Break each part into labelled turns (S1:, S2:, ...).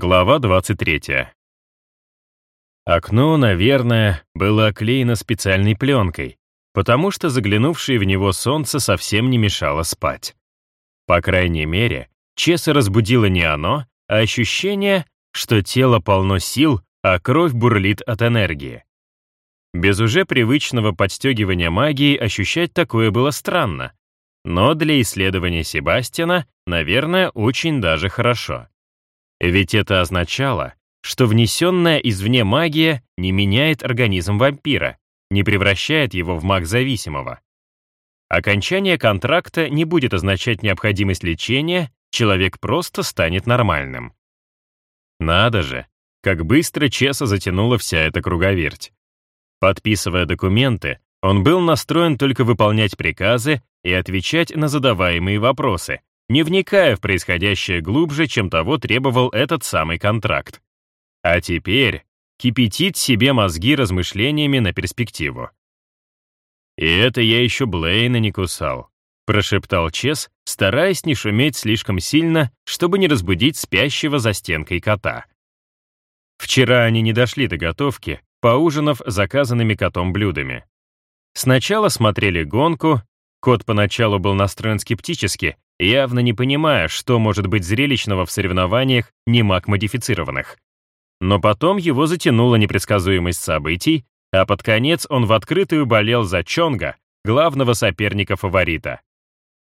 S1: Глава 23. Окно, наверное, было оклеено специальной пленкой, потому что заглянувшее в него солнце совсем не мешало спать. По крайней мере, Чеса разбудило не оно, а ощущение, что тело полно сил, а кровь бурлит от энергии. Без уже привычного подстегивания магии ощущать такое было странно, но для исследования Себастьяна, наверное, очень даже хорошо. Ведь это означало, что внесенная извне магия не меняет организм вампира, не превращает его в маг-зависимого. Окончание контракта не будет означать необходимость лечения, человек просто станет нормальным. Надо же, как быстро Чеса затянула вся эта круговерть. Подписывая документы, он был настроен только выполнять приказы и отвечать на задаваемые вопросы, не вникая в происходящее глубже, чем того требовал этот самый контракт. А теперь кипятит себе мозги размышлениями на перспективу. «И это я еще Блейна не кусал», — прошептал Чес, стараясь не шуметь слишком сильно, чтобы не разбудить спящего за стенкой кота. Вчера они не дошли до готовки, поужинав заказанными котом блюдами. Сначала смотрели гонку, кот поначалу был настроен скептически, явно не понимая, что может быть зрелищного в соревнованиях немаг-модифицированных. Но потом его затянула непредсказуемость событий, а под конец он в открытую болел за Чонга, главного соперника-фаворита.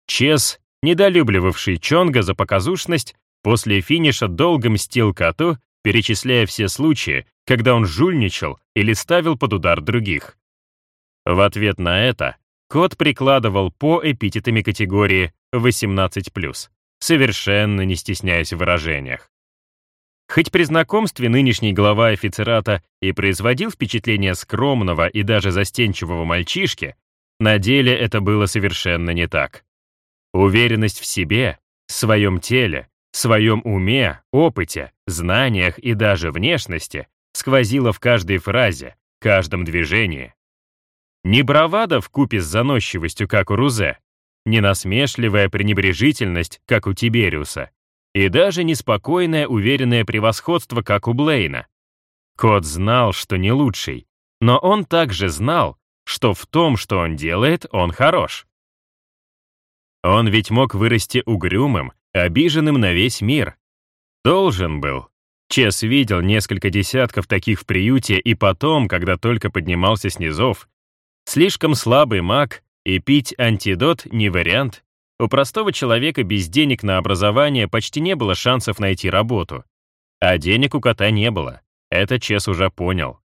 S1: Чес, недолюбливавший Чонга за показушность, после финиша долго мстил коту, перечисляя все случаи, когда он жульничал или ставил под удар других. В ответ на это кот прикладывал по эпитетами категории 18+, совершенно не стесняясь в выражениях. Хоть при знакомстве нынешний глава офицерата и производил впечатление скромного и даже застенчивого мальчишки, на деле это было совершенно не так. Уверенность в себе, своем теле, своем уме, опыте, знаниях и даже внешности сквозила в каждой фразе, каждом движении. Не бравада в купе с заносчивостью, как у Рузе, не насмешливая пренебрежительность, как у Тибериуса, и даже неспокойное уверенное превосходство, как у Блейна. Кот знал, что не лучший, но он также знал, что в том, что он делает, он хорош. Он ведь мог вырасти угрюмым, обиженным на весь мир. Должен был. Чес видел несколько десятков таких в приюте и потом, когда только поднимался с низов. Слишком слабый маг, и пить антидот не вариант. У простого человека без денег на образование почти не было шансов найти работу. А денег у кота не было. Это Чес уже понял.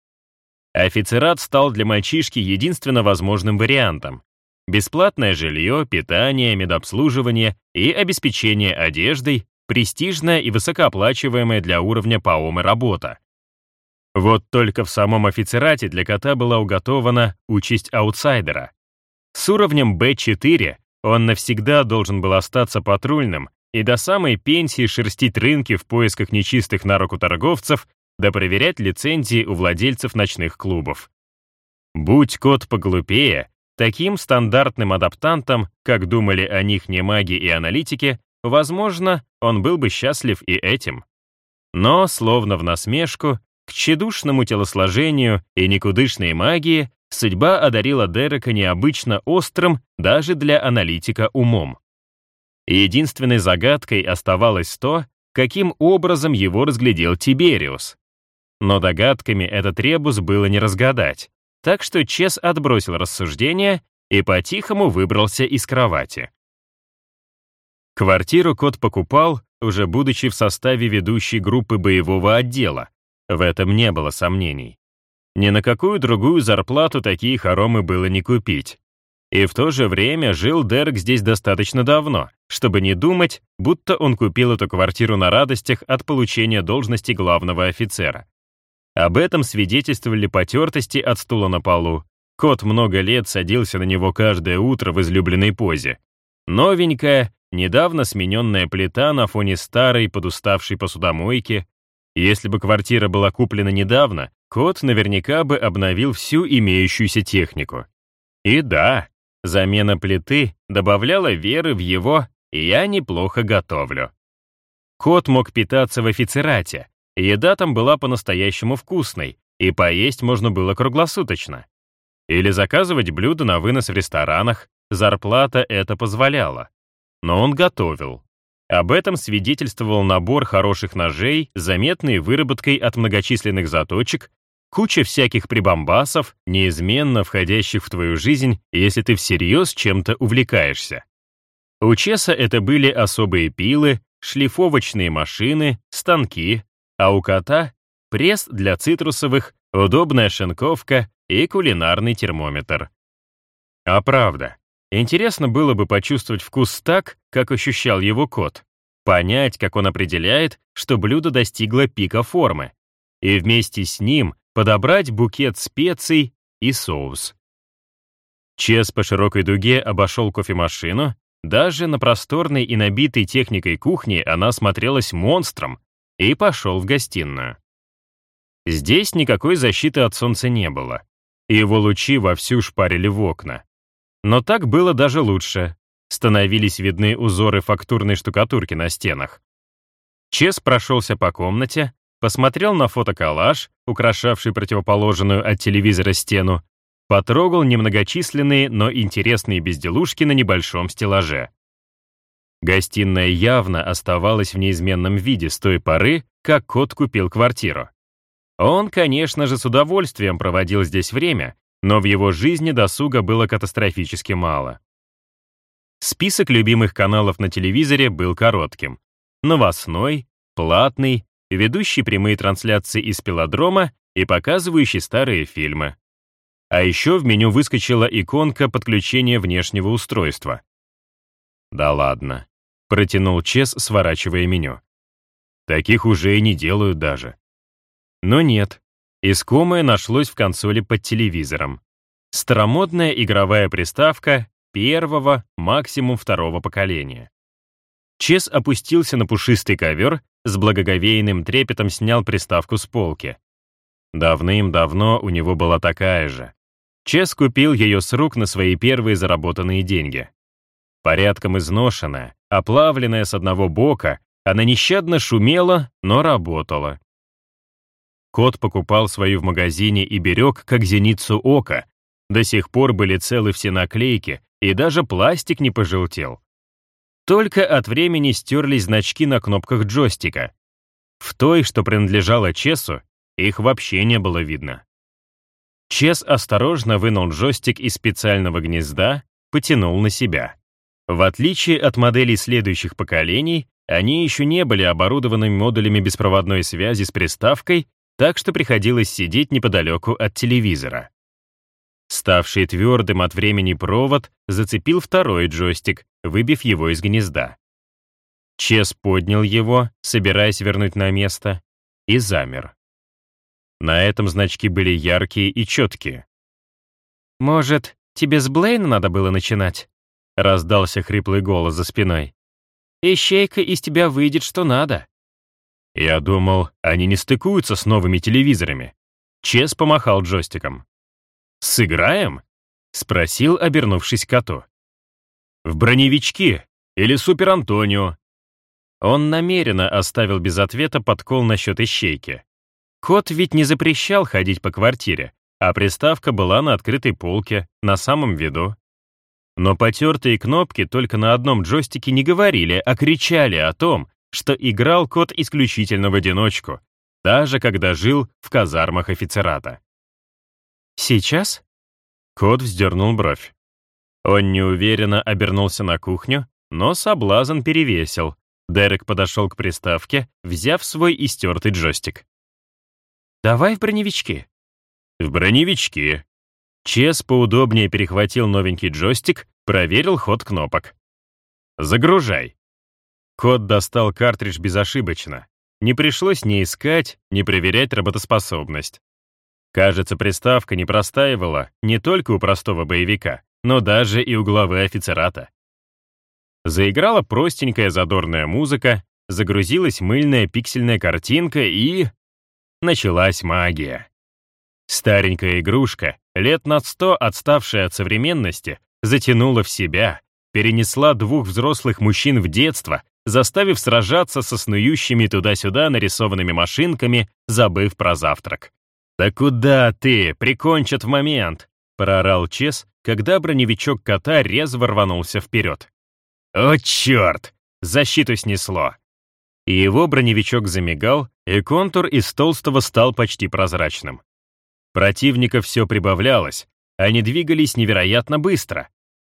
S1: Офицерат стал для мальчишки единственно возможным вариантом. Бесплатное жилье, питание, медобслуживание и обеспечение одеждой, престижная и высокооплачиваемая для уровня Паомы работа. Вот только в самом офицерате для кота была уготована участь аутсайдера. С уровнем B4 он навсегда должен был остаться патрульным и до самой пенсии шерстить рынки в поисках нечистых на руку торговцев да проверять лицензии у владельцев ночных клубов. Будь кот поглупее, таким стандартным адаптантом, как думали о них не маги и аналитики, возможно, он был бы счастлив и этим. Но, словно в насмешку, к тщедушному телосложению и никудышной магии судьба одарила Дерека необычно острым даже для аналитика умом. Единственной загадкой оставалось то, каким образом его разглядел Тибериус. Но догадками этот ребус было не разгадать, так что Чес отбросил рассуждения и по-тихому выбрался из кровати. Квартиру кот покупал, уже будучи в составе ведущей группы боевого отдела. В этом не было сомнений. Ни на какую другую зарплату такие хоромы было не купить. И в то же время жил Дерек здесь достаточно давно, чтобы не думать, будто он купил эту квартиру на радостях от получения должности главного офицера. Об этом свидетельствовали потертости от стула на полу. Кот много лет садился на него каждое утро в излюбленной позе. Новенькая, недавно смененная плита на фоне старой, подуставшей посудомойки. Если бы квартира была куплена недавно, Кот наверняка бы обновил всю имеющуюся технику. И да, замена плиты добавляла веры в его «я неплохо готовлю». Кот мог питаться в офицерате, еда там была по-настоящему вкусной, и поесть можно было круглосуточно. Или заказывать блюда на вынос в ресторанах, зарплата это позволяла. Но он готовил. Об этом свидетельствовал набор хороших ножей, заметный выработкой от многочисленных заточек, куча всяких прибамбасов, неизменно входящих в твою жизнь, если ты всерьез чем-то увлекаешься. У Чеса это были особые пилы, шлифовочные машины, станки, а у кота — пресс для цитрусовых, удобная шинковка и кулинарный термометр. А правда, интересно было бы почувствовать вкус так, как ощущал его кот, понять, как он определяет, что блюдо достигло пика формы, и вместе с ним подобрать букет специй и соус. Чес по широкой дуге обошел кофемашину даже на просторной и набитой техникой кухне она смотрелась монстром и пошел в гостиную. Здесь никакой защиты от солнца не было, его лучи вовсю шпарили в окна. Но так было даже лучше. Становились видны узоры фактурной штукатурки на стенах. Чес прошелся по комнате, посмотрел на фотоколлаж, украшавший противоположную от телевизора стену, Потрогал немногочисленные, но интересные безделушки на небольшом стеллаже. Гостиная явно оставалась в неизменном виде с той поры, как кот купил квартиру. Он, конечно же, с удовольствием проводил здесь время, но в его жизни досуга было катастрофически мало. Список любимых каналов на телевизоре был коротким. Новостной, платный, ведущий прямые трансляции из пилодрома и показывающий старые фильмы. А еще в меню выскочила иконка подключения внешнего устройства. «Да ладно», — протянул Чес, сворачивая меню. «Таких уже и не делают даже». Но нет, искомое нашлось в консоли под телевизором. Старомодная игровая приставка первого, максимум второго поколения. Чес опустился на пушистый ковер, с благоговейным трепетом снял приставку с полки. Давным-давно у него была такая же. Чес купил ее с рук на свои первые заработанные деньги. Порядком изношенная, оплавленная с одного бока, она нещадно шумела, но работала. Кот покупал свою в магазине и берег, как зеницу ока. До сих пор были целы все наклейки, и даже пластик не пожелтел. Только от времени стерлись значки на кнопках джойстика. В той, что принадлежала Чесу, их вообще не было видно. Чес осторожно вынул джойстик из специального гнезда, потянул на себя. В отличие от моделей следующих поколений, они еще не были оборудованы модулями беспроводной связи с приставкой, так что приходилось сидеть неподалеку от телевизора. Ставший твердым от времени провод зацепил второй джойстик, выбив его из гнезда. Чес поднял его, собираясь вернуть на место, и замер. На этом значки были яркие и четкие. «Может, тебе с Блейна надо было начинать?» — раздался хриплый голос за спиной. «Ищейка из тебя выйдет что надо». Я думал, они не стыкуются с новыми телевизорами. Чес помахал джойстиком. «Сыграем?» — спросил, обернувшись к коту. «В броневички или Супер Антонио?» Он намеренно оставил без ответа подкол насчет ищейки. Кот ведь не запрещал ходить по квартире, а приставка была на открытой полке, на самом виду. Но потертые кнопки только на одном джойстике не говорили, а кричали о том, что играл кот исключительно в одиночку, даже когда жил в казармах офицерата. «Сейчас?» Кот вздернул бровь. Он неуверенно обернулся на кухню, но соблазн перевесил. Дерек подошел к приставке, взяв свой истертый джойстик. Давай в броневички». «В броневички». Чес поудобнее перехватил новенький джойстик, проверил ход кнопок. «Загружай». Код достал картридж безошибочно. Не пришлось ни искать, ни проверять работоспособность. Кажется, приставка не простаивала не только у простого боевика, но даже и у главы офицерата. Заиграла простенькая задорная музыка, загрузилась мыльная пиксельная картинка и началась магия. Старенькая игрушка, лет на сто отставшая от современности, затянула в себя, перенесла двух взрослых мужчин в детство, заставив сражаться со снующими туда-сюда нарисованными машинками, забыв про завтрак. «Да куда ты? Прикончат в момент!» — проорал Чес, когда броневичок кота резво рванулся вперед. «О, черт! Защиту снесло!» И его броневичок замигал, и контур из толстого стал почти прозрачным. Противников все прибавлялось, они двигались невероятно быстро.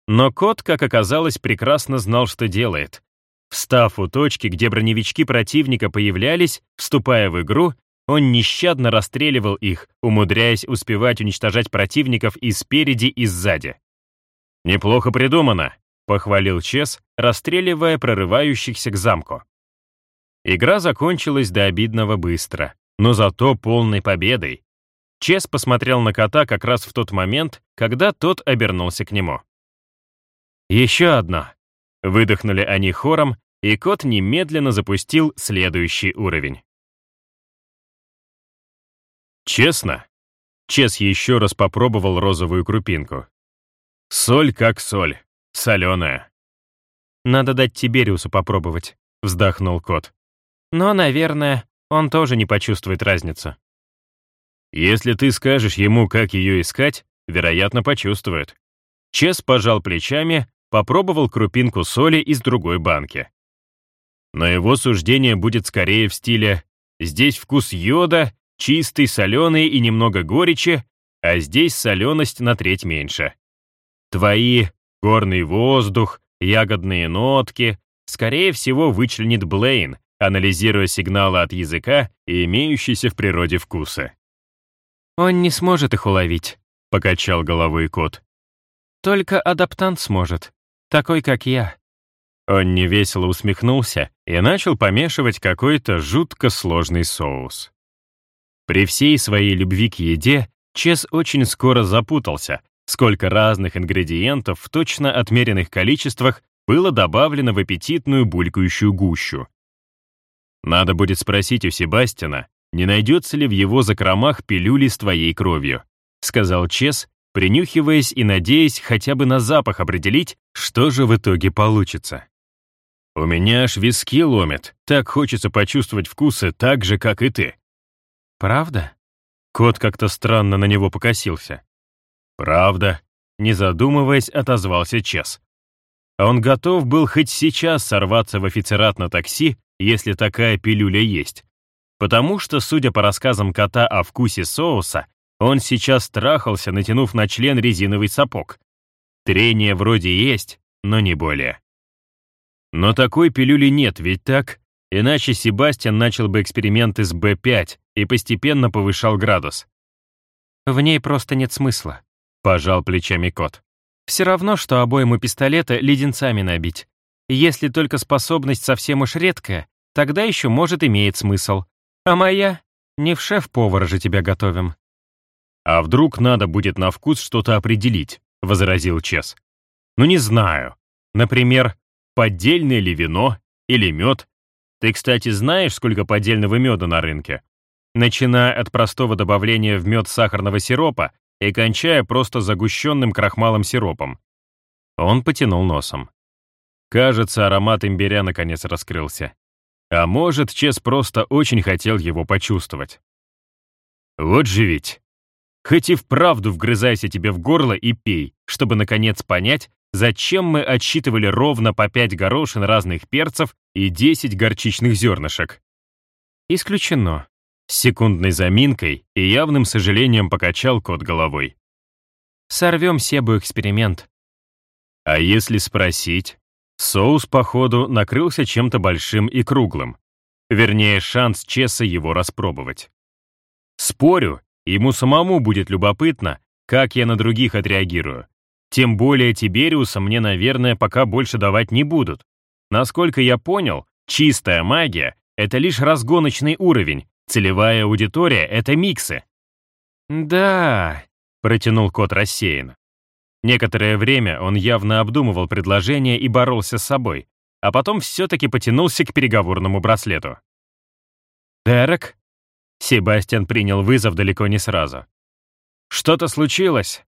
S1: Но кот, как оказалось, прекрасно знал, что делает. Встав у точки, где броневички противника появлялись, вступая в игру, он нещадно расстреливал их, умудряясь успевать уничтожать противников и спереди, и сзади. «Неплохо придумано», — похвалил Чес, расстреливая прорывающихся к замку. Игра закончилась до обидного быстро, но зато полной победой. Чес посмотрел на кота как раз в тот момент, когда тот обернулся к нему. «Еще одно!» Выдохнули они хором, и кот немедленно запустил следующий уровень. Честно? Чес еще раз попробовал розовую крупинку. Соль как соль, соленая. «Надо дать Тибериусу попробовать», — вздохнул кот. «Но, наверное, он тоже не почувствует разницу». «Если ты скажешь ему, как ее искать, вероятно, почувствует». Чес пожал плечами, попробовал крупинку соли из другой банки. Но его суждение будет скорее в стиле «здесь вкус йода, чистый, соленый и немного горечи, а здесь соленость на треть меньше». Твои горный воздух, ягодные нотки, скорее всего, вычленит Блейн, анализируя сигналы от языка и имеющиеся в природе вкусы. «Он не сможет их уловить», — покачал головой кот. «Только адаптант сможет такой, как я». Он невесело усмехнулся и начал помешивать какой-то жутко сложный соус. При всей своей любви к еде Чес очень скоро запутался, сколько разных ингредиентов в точно отмеренных количествах было добавлено в аппетитную булькающую гущу. Надо будет спросить у Себастьяна, не найдется ли в его закромах пилюли с твоей кровью, сказал Чес принюхиваясь и надеясь хотя бы на запах определить, что же в итоге получится. «У меня аж виски ломит, так хочется почувствовать вкусы так же, как и ты». «Правда?» Кот как-то странно на него покосился. «Правда», — не задумываясь, отозвался Чес. Он готов был хоть сейчас сорваться в офицерат на такси, если такая пилюля есть. Потому что, судя по рассказам кота о вкусе соуса, он сейчас страхался, натянув на член резиновый сапог. Трение вроде есть, но не более. Но такой пилюли нет, ведь так? Иначе Себастьян начал бы эксперименты с Б5 и постепенно повышал градус. «В ней просто нет смысла», — пожал плечами кот. «Все равно, что обойму пистолета леденцами набить. Если только способность совсем уж редкая, тогда еще, может, имеет смысл. А моя? Не в шеф-повара же тебя готовим». «А вдруг надо будет на вкус что-то определить?» — возразил Чес. «Ну не знаю. Например, поддельное ли вино или мед? Ты, кстати, знаешь, сколько поддельного меда на рынке? Начиная от простого добавления в мед сахарного сиропа и кончая просто загущенным крахмалом сиропом». Он потянул носом. Кажется, аромат имбиря наконец раскрылся. А может, Чес просто очень хотел его почувствовать. Вот же ведь. Хоть и вправду вгрызайся тебе в горло и пей, чтобы наконец понять, зачем мы отсчитывали ровно по 5 горошин разных перцев и 10 горчичных зернышек. Исключено. С секундной заминкой и явным сожалением покачал кот головой. Сорвем Себу эксперимент. А если спросить? Соус, походу, накрылся чем-то большим и круглым. Вернее, шанс Чеса его распробовать. Спорю, Ему самому будет любопытно, как я на других отреагирую. Тем более Тибериуса мне, наверное, пока больше давать не будут. Насколько я понял, чистая магия — это лишь разгоночный уровень, целевая аудитория — это миксы. «Да», — протянул кот рассеянно. Некоторое время он явно обдумывал предложение и боролся с собой, а потом все-таки потянулся к переговорному браслету. «Дерек?» Себастьян принял вызов далеко не сразу. «Что-то случилось?»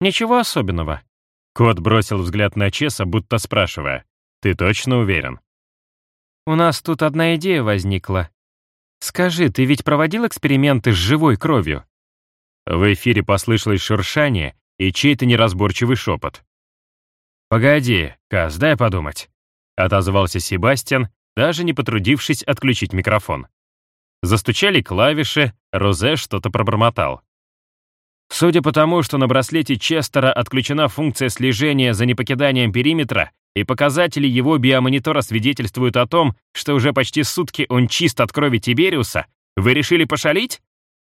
S1: «Ничего особенного». Кот бросил взгляд на Чеса, будто спрашивая, «Ты точно уверен?»
S2: у нас тут одна идея возникла. Скажи, ты ведь проводил эксперименты с живой кровью?»
S1: В эфире послышалось шуршание и чей-то неразборчивый шепот. «Погоди, Каз, дай подумать», — отозвался Себастьян, даже не потрудившись отключить микрофон. Застучали клавиши, Розе что-то пробормотал. Судя по тому, что на браслете Честера отключена функция слежения за непокиданием периметра, и показатели его биомонитора свидетельствуют о том, что уже почти сутки он чист от крови Тибериуса, вы решили пошалить?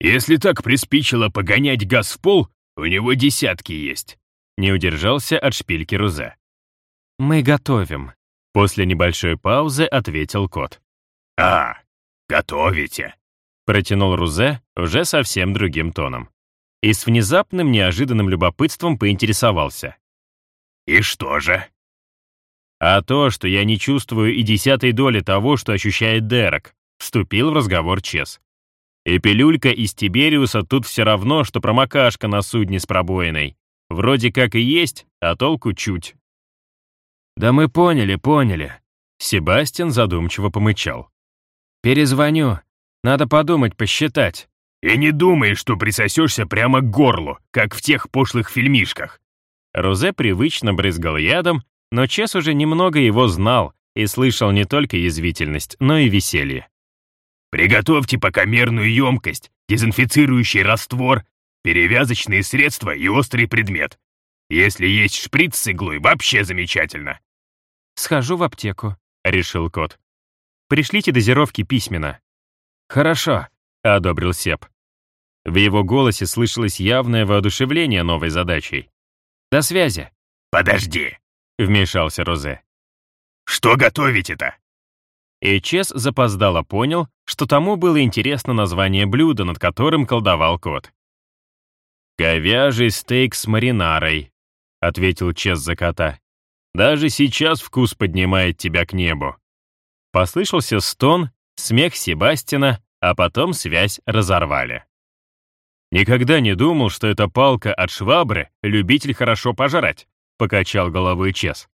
S3: Если так приспичило погонять газ в пол, у него десятки есть.
S1: Не удержался от шпильки Рузе.
S2: «Мы готовим», —
S1: после небольшой паузы ответил кот.
S3: «А, готовите?»
S1: — протянул Рузе уже совсем другим тоном. И с внезапным неожиданным любопытством поинтересовался.
S3: «И что же?»
S1: «А то, что я не чувствую и десятой доли того, что ощущает Дерек», — вступил в разговор Чес. «И пилюлька из Тибериуса тут все равно, что промокашка на судне с пробоиной. Вроде как и есть, а толку чуть. «Да мы поняли, поняли», — Себастьян задумчиво помычал. «Перезвоню. Надо подумать, посчитать».
S3: «И не думай, что присосешься прямо к горлу, как в тех пошлых фильмишках».
S1: Розе привычно брызгал ядом, но Чес уже немного его знал и слышал не только язвительность, но и веселье.
S3: «Приготовьте пока мерную емкость, дезинфицирующий раствор перевязочные средства и острый предмет. Если есть шприц с иглой, вообще замечательно.
S2: «Схожу в аптеку», —
S1: решил кот. «Пришлите дозировки письменно». «Хорошо», — одобрил Сеп. В его голосе слышалось явное воодушевление новой задачей. «До связи».
S3: «Подожди», —
S1: вмешался Розе.
S3: «Что готовить-то?»
S1: И Чес запоздало понял, что тому было интересно название блюда, над которым колдовал кот. «Говяжий стейк с маринарой», — ответил Чес за кота. «Даже сейчас вкус поднимает тебя к небу». Послышался стон, смех Себастина, а потом связь разорвали. «Никогда не думал, что эта палка от швабры — любитель хорошо пожрать», — покачал головой Чес.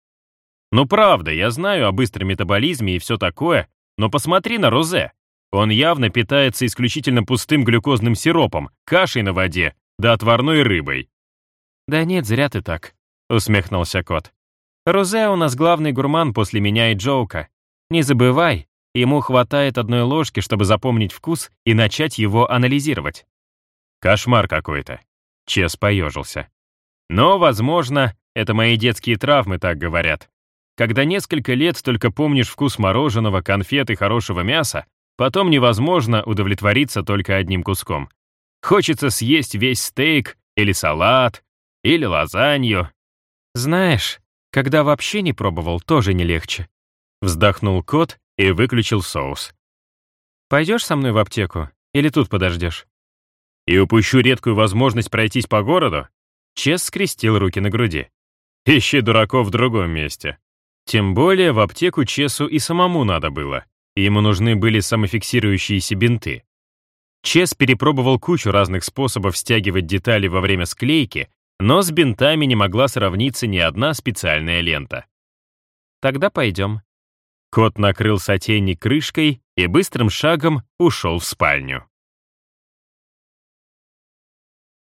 S1: «Ну правда, я знаю о быстром метаболизме и все такое, но посмотри на Розе. Он явно питается исключительно пустым глюкозным сиропом, кашей на воде да отварной рыбой».
S2: «Да нет, зря ты так», — усмехнулся кот. «Розе у нас главный гурман после меня и Джоука. Не забывай, ему хватает одной ложки, чтобы запомнить вкус и начать его анализировать».
S1: «Кошмар какой-то», — Чес поежился. «Но, возможно, это мои детские травмы так говорят. Когда несколько лет только помнишь вкус мороженого, конфет и хорошего мяса, потом невозможно удовлетвориться только одним куском. Хочется съесть весь стейк, или салат, или лазанью.
S2: Знаешь, когда вообще не пробовал, тоже не легче.
S1: Вздохнул кот и выключил соус.
S2: Пойдешь со мной в аптеку или тут подождешь?
S1: И упущу редкую возможность пройтись по городу? Чес скрестил руки на груди. Ищи дураков в другом месте. Тем более в аптеку Чесу и самому надо было. Ему нужны были самофиксирующиеся бинты. Чес перепробовал кучу разных способов стягивать детали во время склейки, но с бинтами не могла сравниться ни одна специальная лента.
S2: «Тогда пойдем».
S1: Кот накрыл сотейник крышкой и быстрым шагом ушел в спальню.